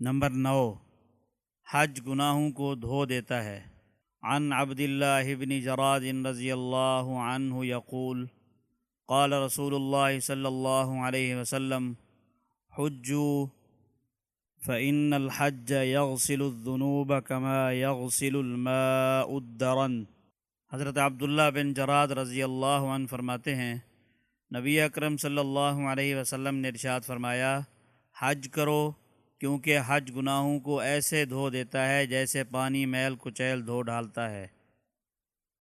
Number نو، حج گناہوں کو دھو دیتا ہے۔ عن عبد اللہ بن جراد رضی اللہ عنہ یقول، قال رسول اللہ صلی اللہ علیہ وسلم، حجو، فإن الحج يغسل الذنوب كما يغسل الماء الدرن. حضرت عبداللہ بن جراد رضی اللہ عنہ فرماتے ہیں، نبی اکرم صلی اللہ علیہ وسلم نے ارشاد فرمایا، حج کرو کیونکہ حج گناہوں کو ایسے دھو دیتا ہے جیسے پانی میل کچیل دھو ڈالتا ہے۔